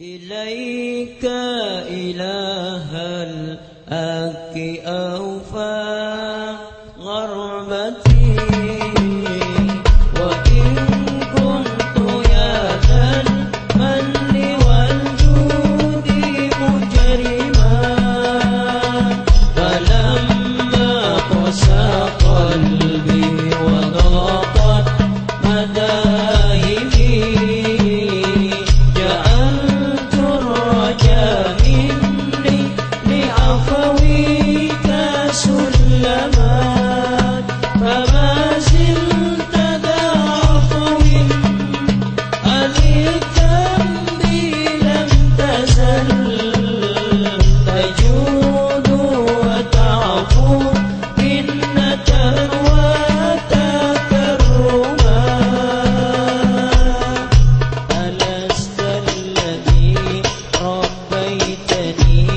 إليك إله الأك أوفى ربيتني